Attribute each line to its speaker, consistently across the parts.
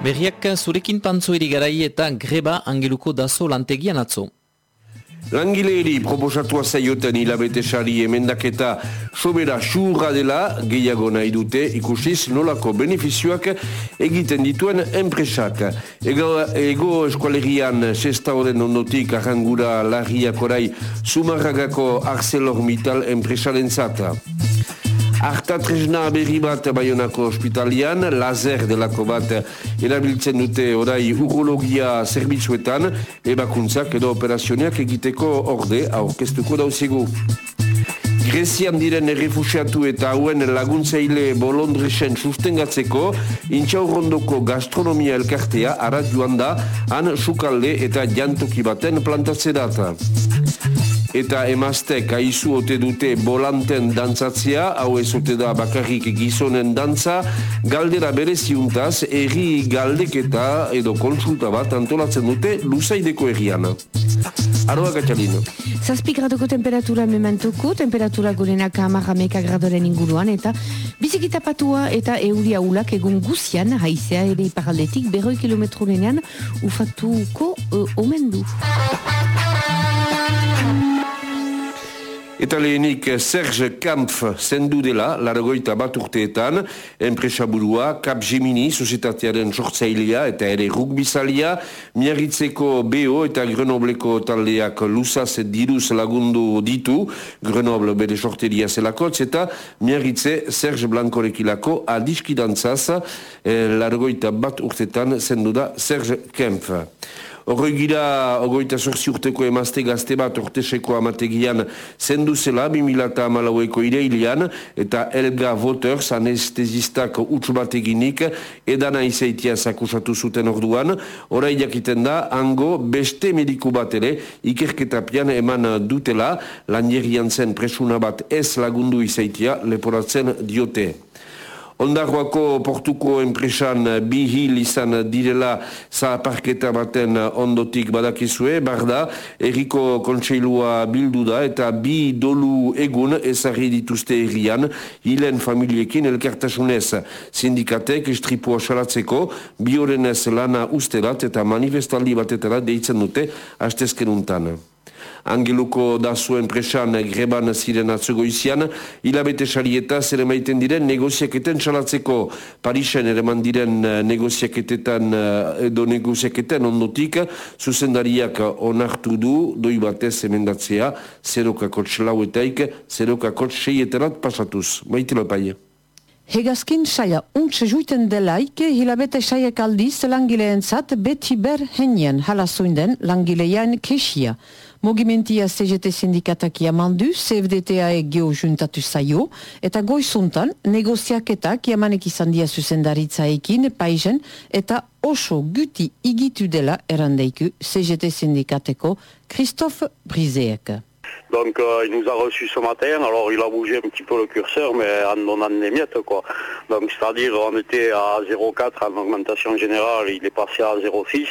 Speaker 1: Berriak zurekin pantzoiri garai eta greba angeluko dazo lantegian atzo.
Speaker 2: Langileeri proposatua zaioten hilabete sari emendaketa sobera xurra dela gehiago nahi dute ikusiz nolako beneficioak egiten dituen enpresak. Ego, ego eskualerian sesta horren ondotik arrangura larriak orai sumarragako ArcelorMittal enpresaren zata. Arta tresna berri bat Bayonako ospitalian, lazer delako bat erabiltzen dute orai urologia zerbitzuetan, ebakuntzak edo operazioneak egiteko orde aurkeztuko dauzegu. Grezian diren errefusiatu eta hauen laguntzaile bolondresen sustengatzeko, intxaurrondoko gastronomia elkartea arat joan da, han sukalde eta jantoki baten plantatze data eta emaztek aizu ote dute bolanten dantzatzea, hau ez ote da bakarrik gizonen dantza, galdera bereziuntaz, erri galdeketa edo konsulta bat antolatzen dute luzaideko errian. Aroa gatxalino.
Speaker 3: Zazpi graduko temperatura mementuko, temperatura gorenak meka gradoren inguruan, eta bizikita patua eta euria ulak egun guzian, haizea ere iparaldetik, berroi kilometro lenean, ufatuko uh, omen du.
Speaker 2: Eta lehenik Serge Kampf zendu dela, laragoita bat urteetan, enpresaburua, Cap Gemini, sozietatearen sortzailea eta ere rugbizalia, miarritzeko BO eta Grenobleko taldeak lusaz diruz lagundu ditu, Grenoble bere sorteria zelakotz, eta miarritze Serge Blankorekilako adiskidantzaz, eh, laragoita bat urteetan zendu da Serge Kampf. Horroi gira, ogoita sorzi urteko emazte gazte bat orteseko amategian zendu zela, 2000 amalaueko ireilian, eta Elga Voters, anestezistak utx bat eginik, edana izaitia zakusatu zuten orduan, orai jakiten da, hango beste mediku bat ere, ikerketapian eman dutela, lanjerian zen presuna bat ez lagundu izaitia, leporatzen diote. Ondarroako portuko enpresan bi hil izan direla zaparketa baten ondotik badakizue, barda, erriko kontseilua bildu da eta bi dolu egun ezarri dituzte errian, hilen familiekin elkartasunez sindikatek estripua salatzeko, bi horrenez lana ustelat eta manifestaldi batetara deitzen dute hastezken untan. Angeluko da zuen presan greban ziren atzugo izian, hilabete sarieta zer emaiten diren negoziaketen txalatzeko Parisen ere diren eh, negoziaketetan eh, edo negoziaketen ondotik, zuzendariak onartu du, doi batez emendatzea, zerokako txelauetaik, zerokako txeieterat pasatuz. Maite lopaia.
Speaker 4: Hegazkin saia untse juiten delaik, hilabete saia kaldiz langileen zat beti ber henien halazuinden langilean kesia. Mogimentia CGT sindikatak jamandu, CFDTA e geo juntatu zaio, eta goizuntan negoziaketak jamanek izan dia zuzendaritza ekin, paizen, eta oso guti igitu dela erandeiku CGT sindikateko Christophe Brizeek.
Speaker 5: Donc euh, il nous a reçus ce matin, alors il a bougé un petit peu le curseur, mais en donnant des miettes quoi. Donc c'est-à-dire on était à 0,4 en augmentation générale, il est passé à 0,6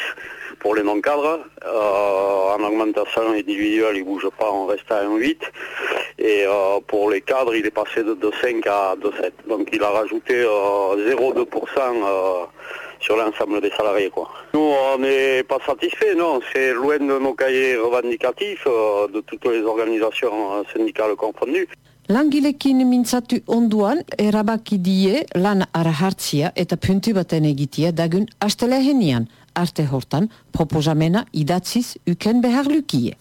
Speaker 5: pour les non-cadres. Euh, en augmentation individuelle, il ne bouge pas, on reste à 1,8. Et euh, pour les cadres, il est passé de 2,5 à 2,7. Donc il a rajouté 0,2% euh, sur l'ensemble des salariés. Quoi. Nous, on n'est pas satisfait, non. C'est loin de nos cahiers revendicatifs de toutes les organisations syndicales confondues.
Speaker 4: Langilekin mintzatu onduan, erabaki die lan arahartzia eta puntu baten egitea dagun astelehenian arte hortan proposamena idatziz uken behar lukie.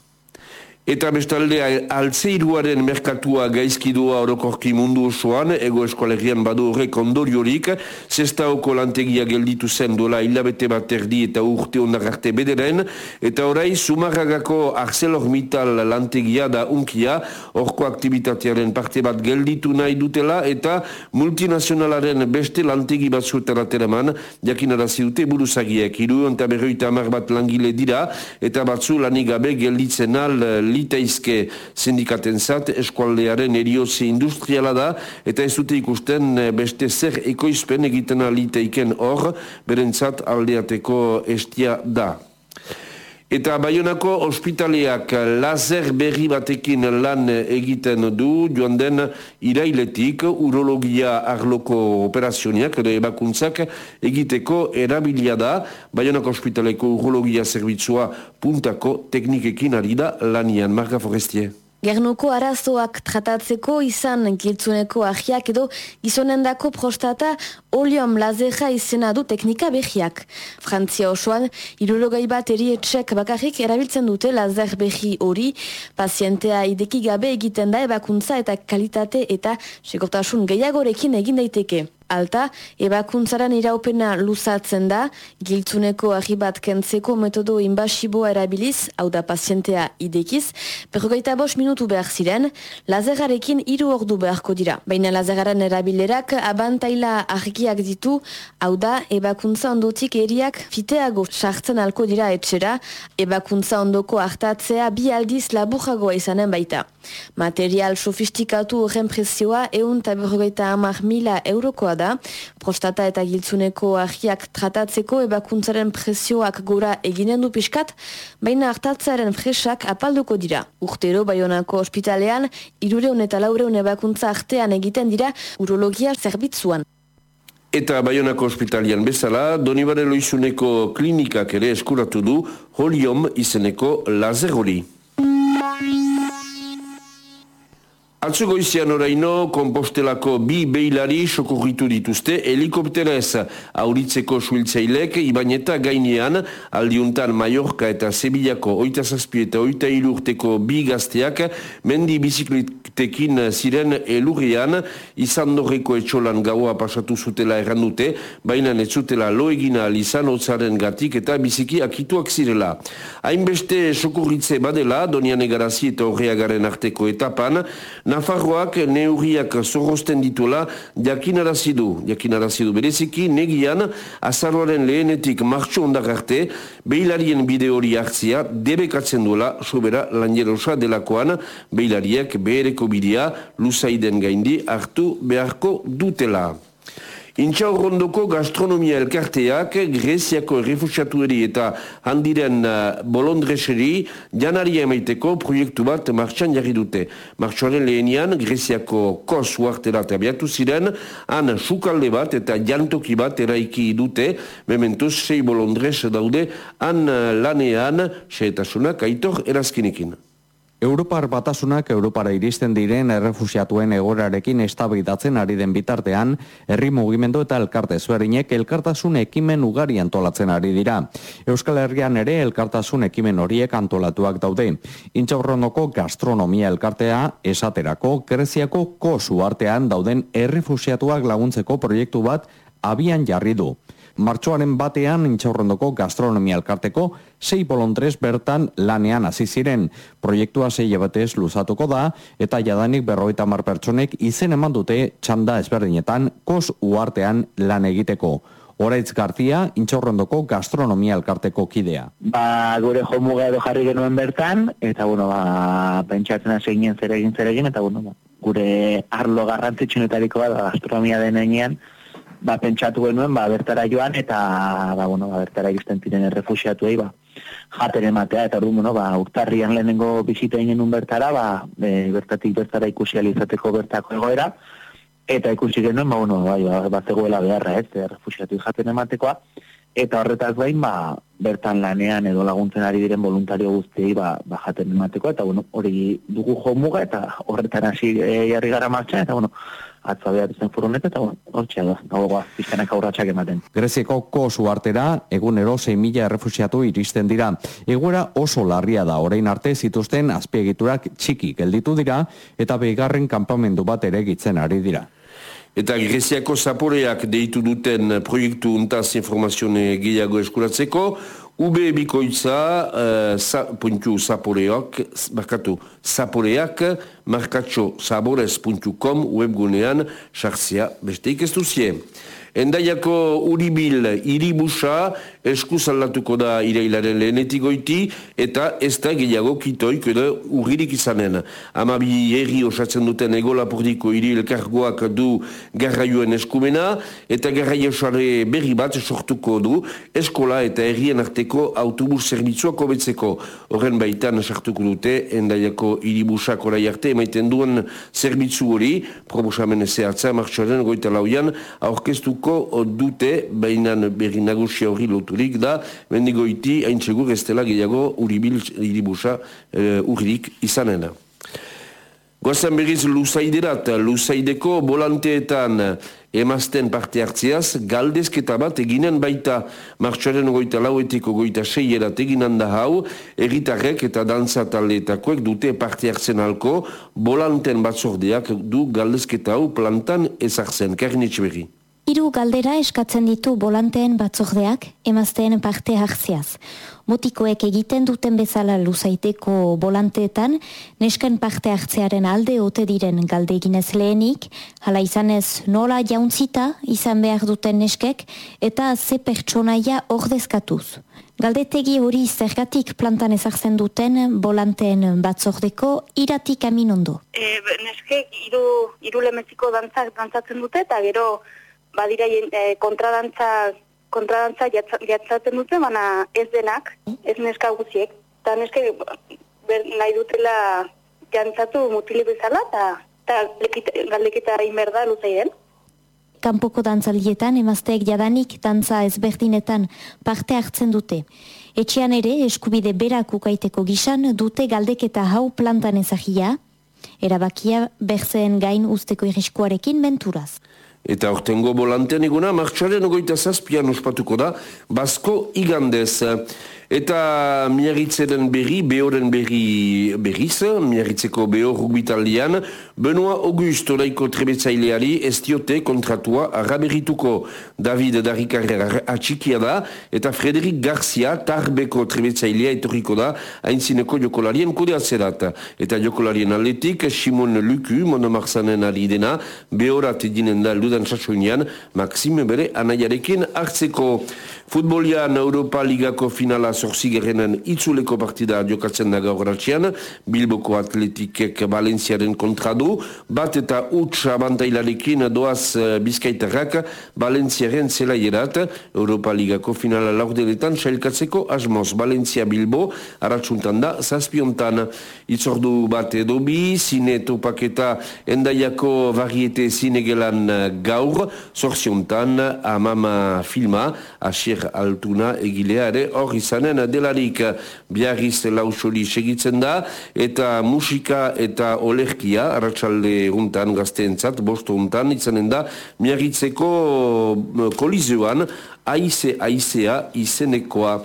Speaker 2: Eta bestalde altzeiruaren merkatua gaizkidua orokorki mundu osoan, ego eskolegian badu horrek ondoriorik, zestaoko lantegia gelditu zen duela hilabete bat erdi eta urte ondar arte bederen, eta orai sumarragako ArcelorMittal lantegia da unkia, orko aktivitatearen parte bat gelditu nahi dutela, eta multinazionalaren beste lantegi bat zuetara teraman, jakin arazi dute buruzagiek, iru eta berroita amar bat langile dira, eta batzu lanigabe gelditzen al liteizke sindikaten zat, eskualdearen eriozi industriala da, eta ez dute ikusten eh, beste zer ekoizpen egiten liteiken hor, berentzat aldeateko estia da. Eta Bayonako ospitaleak lazer berri batekin lan egiten du, joan den irailetik urologia arloko operazioniak edo ebakuntzak egiteko erabilia da. Bayonako ospitaleko urologia zerbitzua puntako teknikekin ari da lanian. Marga Forestier.
Speaker 6: Gernuko arazoak tratatzeko izan giltzuneko ahiak edo gizonendako prostata oliom lazeja izena du teknika behiak. Frantzia osoan, irurogai bat erietxek bakarrik erabiltzen dute lazer behi hori, pazientea ideki gabe egiten da ebakuntza eta kalitate eta segortasun gehiagorekin egin daiteke alta, ebakuntzaren iraupena luzatzen da, giltzuneko ahi bat kentzeko metodo inbasiboa erabiliz, hau da pazientea idekiz, perrogeita bos minutu behar ziren, lazerarekin hiru ordu beharko dira. Baina lazeraren erabilerak abantaila argiak ditu, hau da, ebakuntza ondotik eriak fiteago sartzen alko dira etxera, ebakuntza ondoko hartatzea bi aldiz laburagoa izanen baita. Material sofistikatu horren prezioa eun taberrogeita amar mila eurokoa da, prostata eta giltzuneko ahiak tratatzeko ebakuntzaren prezioak gora eginen du piskat, baina hartatzaren fresak apalduko dira. Urtero Bayonako ospitalean, irureun eta laureun ebakuntza artean egiten dira urologia zerbitzuan.
Speaker 2: Eta Bayonako ospitalian bezala, Donibare Loizuneko klinikak ere eskuratu du holiom izeneko lazer hori. Atzo goizian oraino, kompostelako bi beilari sokorritu dituzte, helikoptera ez auritzeko suiltzailek, iban eta gainean, aldiuntan Mallorca eta Sevillako oita zazpi eta oita ilurteko bi gazteak, mendi bizikletekin ziren elurrian, izan dorreko etxolan gaua pasatu zutela errandute, baina ez zutela lo egina alizan otzaren gatik eta biziki akituak zirela. Hainbeste sokorritze badela, donian egarazi eta horreagaren arteko etapan, Nafarroak neurriak zorrosten dituela jakinarazi du, jakinarazi du. Bereziki negian azarroaren lehenetik martxo ondak arte behilarien bide hori hartzia debekatzen duela sobera lanjerosa delakoan behilariak behereko bidea luzaiden gaindi hartu beharko dutela. Intxaurrondoko gastronomia elkarteak Greziako refusiatueri eta handiren uh, bolondreseri janari emaiteko proiektu bat martxan jarri dute. Martxoaren lehenian Greziako kos uartera abiatu ziren, han sukalde bat eta jantoki bat eraiki dute, mementuz sei bolondres daude han uh, lanean, seetasunak aitor erazkinekin.
Speaker 7: Europar batasunak Europara iristen diren errefusiatuen egorarekin estabidatzen ari den bitartean, herri mugimendu eta elkarte zuerinek elkartasun ekimen ugari antolatzen ari dira. Euskal Herrian ere elkartasun ekimen horiek antolatuak daude. Intxaurronoko gastronomia elkartea esaterako Greziako kosu artean dauden errefusiatuak laguntzeko proiektu bat abian jarri du. Martxoaren batean intxaurrondoko gastronomia elkarteko sei bolondrez bertan lanean hasi ziren. Proiektua sei batez luzatuko da eta jadanik berroita mar pertsonek izen eman dute txanda ezberdinetan kos uartean lan egiteko. Horaitz Gartia, intxaurrondoko gastronomia elkarteko kidea.
Speaker 8: Ba, gure jomuga edo jarri genuen bertan, eta bueno, ba, pentsatzen hasi ginen zer egin zer egin, eta bueno, ba, gure arlo garrantzitsunetariko bat, gastronomia denean, ba, pentsatu genuen, ba, bertara joan, eta, ba, bueno, ba, bertara iristen ziren errefusiatu egin, ba, jaten ematea, eta hori, bueno, ba, urtarrian lehenengo bizita inen bertara, ba, e, bertatik bertara ikusi alizateko bertako egoera, eta ikusi genuen, ba, bueno, bai, ba, zegoela beharra, ez, errefusiatu jaten ematekoa, eta horretaz bain, ba, bertan lanean edo laguntzen ari diren voluntario guztiei ba, ba jaten emateko, eta bueno, hori dugu jo muga, eta horretan hasi e, jarri gara martxan, eta bueno, atza behar izan furunet, eta hor txea da, gaua, pizkanak aurratxak ematen.
Speaker 7: Grezieko kosu artera, egunero 6 mila errefusiatu iristen dira. Egoera oso larria da, orain arte zituzten azpiegiturak txiki gelditu dira, eta behigarren kanpamendu bat ere gitzen ari dira.
Speaker 2: Eta Greziako zaporeak deitu duten proiektu untaz informazione gehiago eskuratzeko, UB bikoitza uh, sa, puntu zaporeak, markatu, zaporeak, markatxo zaborez.com webgunean sartzea besteik ez duzie. Endaiako Uribil iribusa eskuz aldatuko da irailaren lehenetik goiti eta ez da gehiago kitoik edo urririk izanen. Amabi erri osatzen duten egolapurdiko iri elkargoak du garraioen eskumena eta garraioare berri bat sortuko du eskola eta herrien arteko autobus zerbitzuak hobetzeko. Horren baitan sartuko dute endaiako iribusak orai arte emaiten duen zerbitzu hori proposamen zehatza martxoaren goita lauian aurkeztuko dute bainan berri nagusia hori loturik da mendigoiti hain txegur ez dela gehiago uribil iribusa e, urrik izanena. Goazen berriz luzaiderat, luzaideko bolanteetan emazten parte hartziaz, galdezketa bat eginen baita martxoaren goita lauetiko goita seierat eginan da hau, erritarrek eta dantza taldeetakoek dute parte hartzen halko, bolanten batzordeak du galdezketa hau plantan ezartzen, karnitz berri.
Speaker 9: Hiru galdera eskatzen ditu bolanteen batzordeak emazteen parte hartziaz. Motikoek egiten duten bezala luzaiteko bolanteetan, nesken parte hartzearen alde ote diren galde eginez lehenik, hala izanez nola jauntzita izan behar duten neskek, eta ze pertsonaia ordezkatuz. Galdetegi hori zergatik plantan ezartzen duten bolanteen batzordeko iratik amin ondo.
Speaker 10: E, neskek iru, iru lemetziko dantzak dantzatzen dute eta gero badira e, kontradantza kontradantza jatzaten dute, baina ez denak, ez neska guziek. Eta neska ber, nahi dutela jantzatu mutili bezala, eta galdekita inberda luzeien.
Speaker 9: Kanpoko dantzalietan emazteek jadanik dantza ezberdinetan parte hartzen dute. Etxean ere eskubide berak ukaiteko gisan dute galdeketa hau plantan ezagia, erabakia berzeen gain usteko irriskuarekin menturaz.
Speaker 2: Eta ortengo bolantean eguna, martxaren ogoita zazpian ospatuko da, Basko igandez. Eta miarritzeren berri, behoren berri berriz, miarritzeko beho rugbitaldian, Benoa Augusto laiko trebetzaileari ez diote kontratua arraberituko David Darikarrer atxikia da, eta Frederik Garcia tarbeko trebetzailea etorriko da, haintzineko jokolarien kudeatzerat. Eta jokolarien atletik, Simon Luku, monomarzanen ari dena, behorat edinen da ludan sasunian, Maxime bere anaiarekin hartzeko. Futbolian Europa Ligako finala zorzigerenen itzuleko partida jokatzen da gaur ratxian, Bilboko Atletikek Valenziaren kontra du, bat eta huts abantailarekin doaz uh, bizkaitarrak Valenziaren zelaierat, Europa Ligako finala laurdeletan sailkatzeko asmoz. Valencia Bilbo, aratsuntan da, zazpiontan. Itzordu bat edo bi, zine topaketa endaiako variete zinegelan gaur, zorziontan amama filma, asir altuna egilea ere hor izanen delarik biarriz lausori segitzen da eta musika eta olerkia arratsalde untan gazteentzat bosto untan izanen da miarritzeko kolizioan aize aizea izenekoa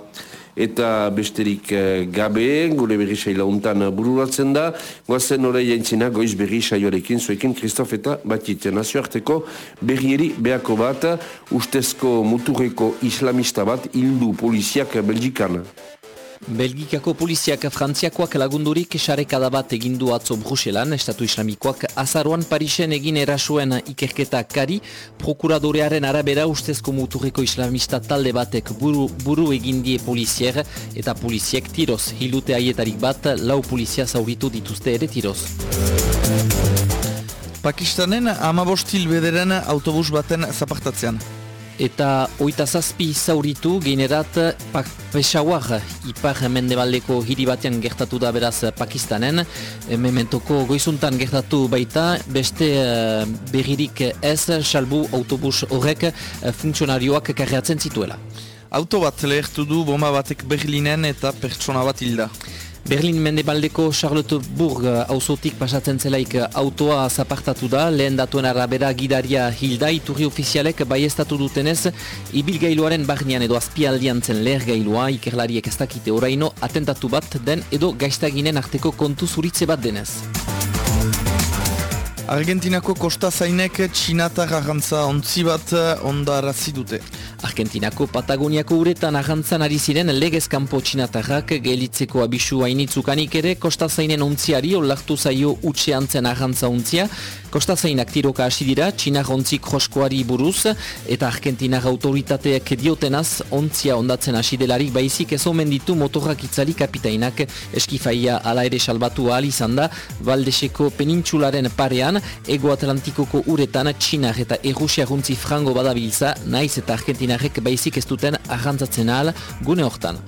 Speaker 2: eta besterik eh, gabe, gure berri saila untan bururatzen da, guazen horrei jaintzina goiz berri saioarekin, zuekin Kristof eta Batit, nazioarteko berrieri beako bat, ustezko muturreko islamista bat, hildu poliziak Belgikan.
Speaker 1: Belgikako poliziak frantziakoak lagundurik sarekada bat egindu atzo Bruselan, Estatu Islamikoak azaruan Parisen egin erasuen ikerketa kari, prokuradorearen arabera ustezko muturreko islamista talde batek buru, buru egindie polizier eta poliziek tiroz. Hilute aietarik bat, lau polizia zauritu dituzte ere tiroz.
Speaker 11: Pakistanen amabostil bederen autobus baten zapartatzean
Speaker 1: eta oita zazpi zauritu generat Peshawar ipar mendebaldeko hiri batean gertatu da beraz Pakistanen. Mementoko goizuntan gertatu baita beste uh, berririk ez salbu autobus horrek uh, funtzionarioak karreatzen zituela.
Speaker 11: Auto bat lehertu du bomba batek Berlinen eta pertsona bat hilda
Speaker 1: Berlin mendebaldeko Charlotteburg auzotik pasatzen zelaik autoa zapartatu da, lehen datuen arabera gidaria hilda, iturri ofizialek bai estatu dutenez, ibilgailuaren barnean edo azpialdian zen leher gailua, ikerlariek ez dakite oraino, atentatu bat den edo gaiztaginen arteko kontu zuritze bat denez.
Speaker 11: Argentinako kosta zainek txinatar arrantza ontzi bat ondarazi dute.
Speaker 1: Argentinako Patagoniako uretan ahantzan ari ziren legez kanpo txinatarrak gelitzeko abisu hainitzukanik ere kosta zainen ontziari olartu zaio utxe antzen ahantza ontzia. Kostazainak tiroka hasi dira, Txinar ontzik joskoari buruz, eta Argentinar autoritateak diotenaz, ontzia ondatzen hasi delarik baizik ez omen ditu motorrak itzali kapitainak eskifaia ala ere salbatu ahal izan da, Valdeseko penintxularen parean, Ego Atlantikoko uretan Txinar eta Errusia frango badabiltza, naiz eta Argentinarek baizik ez duten arrantzatzen ahal gune hortan.